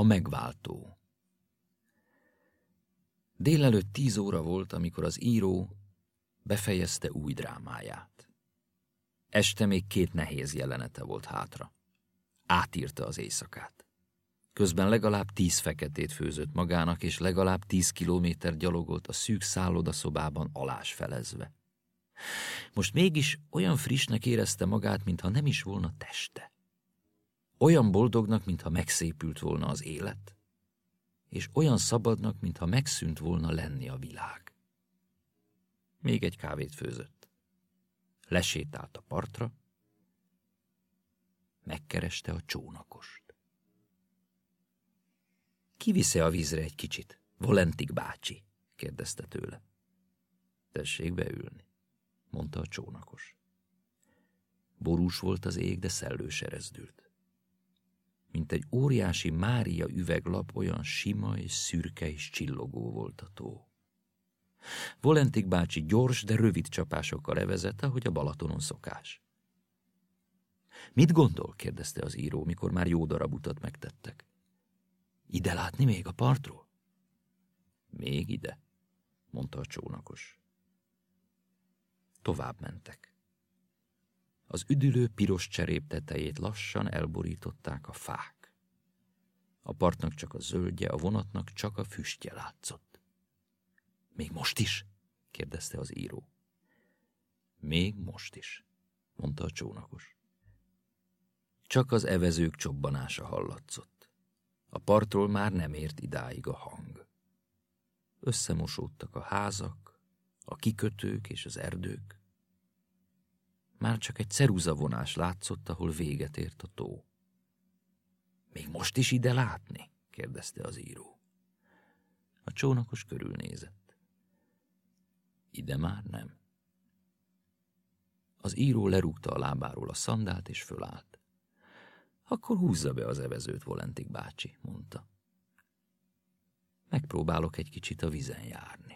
A megváltó Délelőtt tíz óra volt, amikor az író befejezte új drámáját. Este még két nehéz jelenete volt hátra. Átírta az éjszakát. Közben legalább tíz feketét főzött magának, és legalább tíz kilométer gyalogolt a szűk szállodaszobában alásfelezve. Most mégis olyan frissnek érezte magát, mintha nem is volna teste. Olyan boldognak, mintha megszépült volna az élet, és olyan szabadnak, mintha megszűnt volna lenni a világ. Még egy kávét főzött. Lesétált a partra, megkereste a csónakost. Kivisze a vízre egy kicsit? Volentik bácsi, kérdezte tőle. Tessék beülni, mondta a csónakos. Borús volt az ég, de szellős erezdült. Mint egy óriási Mária üveglap, olyan sima és szürke és csillogó volt a tó. Volentik bácsi gyors, de rövid csapásokkal evezette, hogy a Balatonon szokás. Mit gondol? kérdezte az író, mikor már jó darab utat megtettek. Ide látni még a partról? Még ide, mondta a csónakos. Tovább mentek. Az üdülő piros cserép tetejét lassan elborították a fák. A partnak csak a zöldje, a vonatnak csak a füstje látszott. Még most is? kérdezte az író. Még most is, mondta a csónakos. Csak az evezők csobbanása hallatszott. A partról már nem ért idáig a hang. Összemosódtak a házak, a kikötők és az erdők. Már csak egy ceruzavonás látszott, ahol véget ért a tó. Még most is ide látni? kérdezte az író. A csónakos körülnézett. Ide már nem. Az író lerúgta a lábáról a szandált és fölállt. Akkor húzza be az evezőt, Volentik bácsi, mondta. Megpróbálok egy kicsit a vizen járni.